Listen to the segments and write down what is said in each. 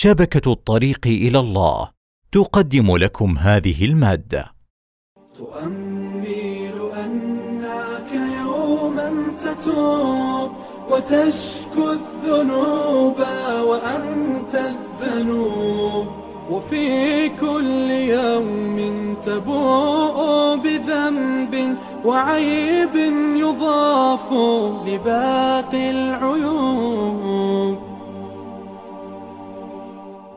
شبكة الطريق إلى الله تقدم لكم هذه المادة. تؤمل أنك يوما تتوب وتشكو الذنوب وأنت الذنوب وفي كل يوم تبوء بذنب وعيب يضاف لباقي العيوب.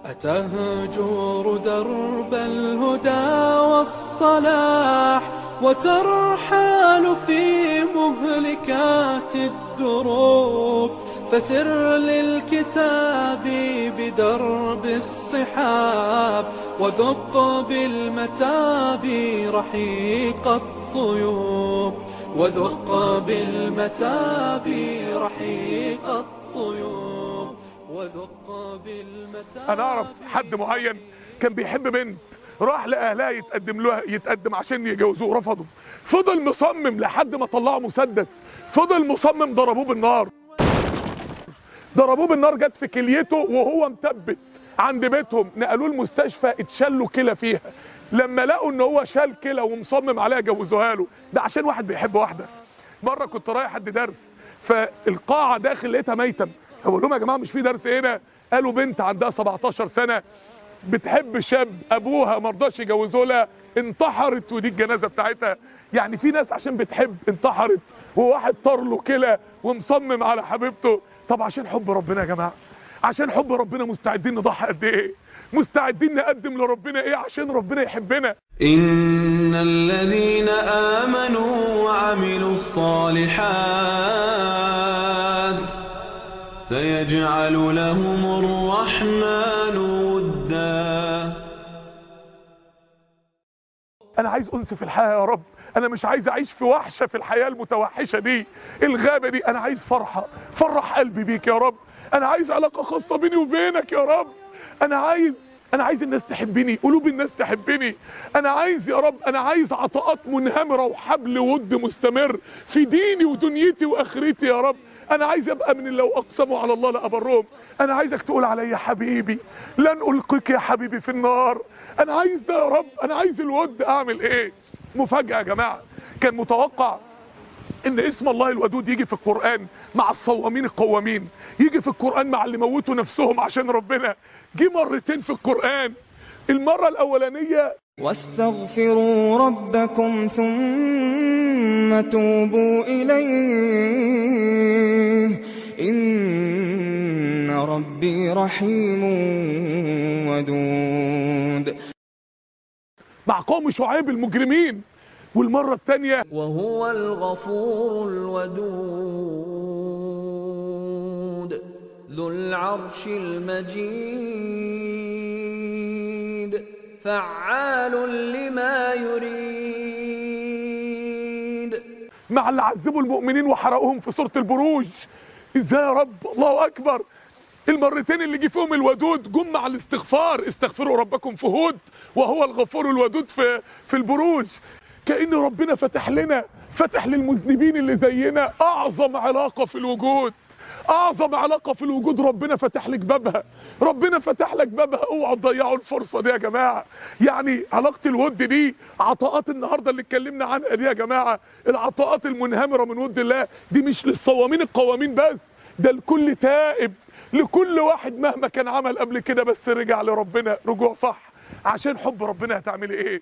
أتهجر درب الهدى والصلاح وترحال في مهلكات الدروب. فسر للكتاب بدرب الصحاب وذق بالمتاب رحيق الطيوب. وذق بالمتاب رحيق الطيوب. أنا أعرف حد معين كان بيحب بنت راح لأهلها يتقدم لها يتقدم عشان يجوزوه رفضوا فضل مصمم لحد ما طلعوا مسدس. فضل مصمم ضربوه بالنار. ضربوه بالنار جت في كليته وهو مثبت عند بيتهم نقلوه المستشفى اتشلوا كلى فيها. لما لقوا إن هو شال كلى ومصمم عليها جوزوها له. ده عشان واحد بيحب واحدة. مرة كنت رايح حد درس فالقاعة داخل لقيتها ميتم فبقول لهم يا جماعة مش في درس هنا؟ قالوا بنت عندها 17 سنة بتحب شاب أبوها ما رضاش يجوزه لها انتحرت ودي الجنازة بتاعتها. يعني في ناس عشان بتحب انتحرت وواحد طار له كلى ومصمم على حبيبته. طب عشان حب ربنا يا جماعة؟ عشان حب ربنا مستعدين نضحي قد إيه؟ مستعدين نقدم لربنا إيه عشان ربنا يحبنا؟ إن الذين آمنوا وعملوا الصالحات سيجعل لهم الرحمن ودا. أنا عايز أنس في الحياة يا رب. أنا مش عايز أعيش في وحشة في الحياة المتوحشة دي. الغابة دي أنا عايز فرحة. فرح قلبي بيك يا رب. أنا عايز علاقة خاصة بيني وبينك يا رب. أنا عايز أنا عايز الناس تحبني قلوب الناس تحبني. أنا عايز يا رب أنا عايز عطاءات منهمرة وحبل ود مستمر في ديني ودنيتي وآخرتي يا رب. أنا عايز أبقى من لو أقسموا على الله لابرهم أنا عايزك تقول عليا حبيبي لن ألقيك يا حبيبي في النار. أنا عايز ده يا رب أنا عايز الود أعمل إيه؟ مفاجأة يا جماعة. كان متوقع إن اسم الله الودود يجي في القرآن مع الصوامين القوامين يجي في القرآن مع اللي موتوا نفسهم عشان ربنا. جه مرتين في القرآن. المرة الأولانية واستغفروا ربكم ثم توبوا إليه. إن ربي رحيم ودود. مع قوم شعيب المجرمين. والمرة الثانية. وهو الغفور الودود ذو العرش المجيد فعال لما يريد. مع اللي عذبوا المؤمنين وحرقوهم في سورة البروج. إزاي يا رب الله أكبر. المرتين اللي جه فيهم الودود جم مع الاستغفار. استغفروا ربكم في هود وهو الغفور الودود في في البروج. كأن ربنا فتح لنا فتح للمذنبين اللي زينا. أعظم علاقة في الوجود. أعظم علاقة في الوجود. ربنا فتح لك بابها. ربنا فتح لك بابها. اوعوا تضيعوا الفرصة دي يا جماعة. يعني علاقة الود دي عطاءات النهاردة اللي اتكلمنا عنها دي يا جماعة. العطاءات المنهمرة من ود الله دي مش للصوامين القوامين بس ده لكل تائب لكل واحد مهما كان عمل قبل كده بس رجع لربنا. رجوع صح. عشان حب ربنا هتعملي إيه؟